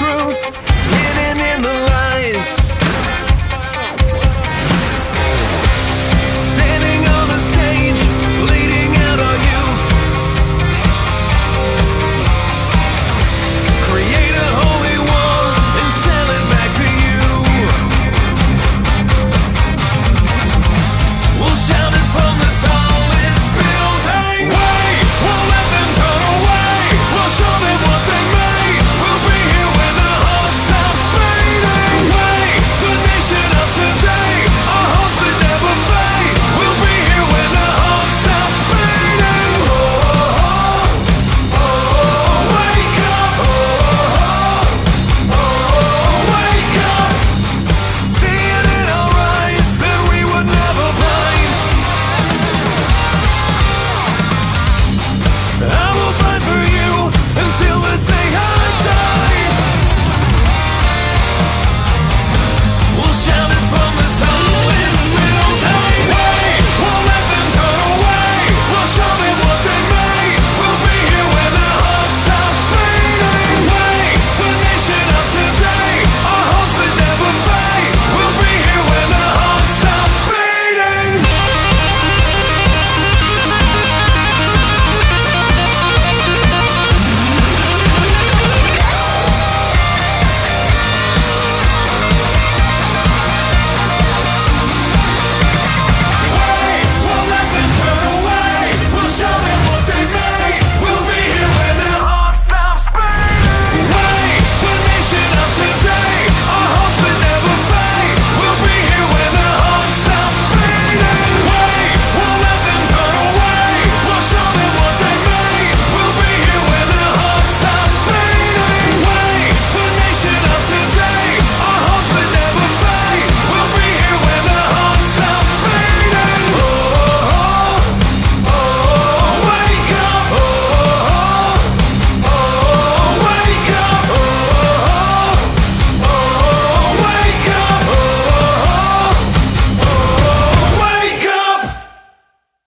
truth.